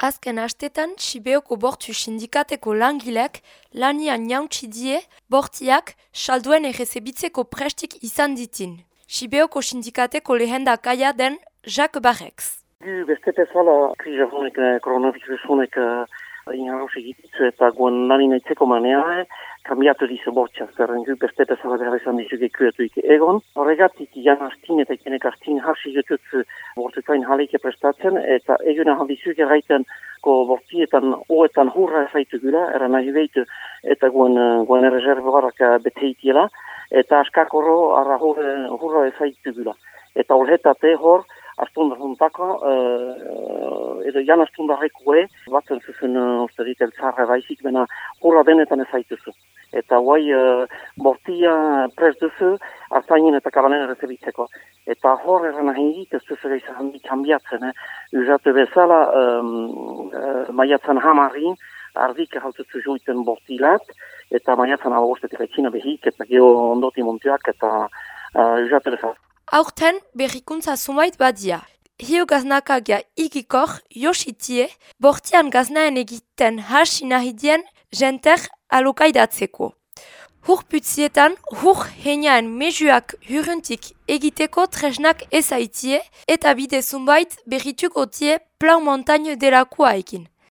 Azken astetan, Sibeoko bortu sindikateko langilek lanian jauntsi die bortiak salduen errezebitzeko prestik izan ditin. Sibeoko sindikateko lehenda kaia den Jacques Barrex. Beste bezala kriza honek, koronavirus honek, egititzu eta guen nani nahitzeko manea, kambiatu dizu bortxa, zerren gu beste bezala behar izan dizuge kuetu ike egon. Horregatik, jan astin eta ikenek astin harsi jutut bortukain halike prestatzen, eta eguna haldizuge gaiten ko bortietan oetan hurra ezaitu gula, era nahi behitu, eta guen, guen erreservoarak beteitiela, eta askakoro arra hurra ezaitu gula. Eta horretate hor, astunda juntako, uh, edo jan astunda rekue, batzen zuzen uh, uste dit eltzarra baizik, bena hurra denetan ezaituzu. Eta guai, uh, bortia prez duzu, hartainen eta kabanen errezebitzeko. Eta hor erren ahin dit, ez duzu gaiz handi kambiatzen, eh? Uzatu bezala, um, uh, maiatzen hamarri, ardik erhaltutzu joiten bortilat, eta maiatzen hau bostetik aitzina behik, eta geho ondoti montiak, eta uh, uzatu bezala. Aurten berrikuntza sumait badia. Hio gaznakagia ikikor, jositie, bortian gaznaen egiten hasi nahidien jenter alokaidatzeko. Hur putzietan, hur heinean mejuak huruntik egiteko tresnak ezaitie eta bide zumbait berrituko tie plan montagne delakua ekin.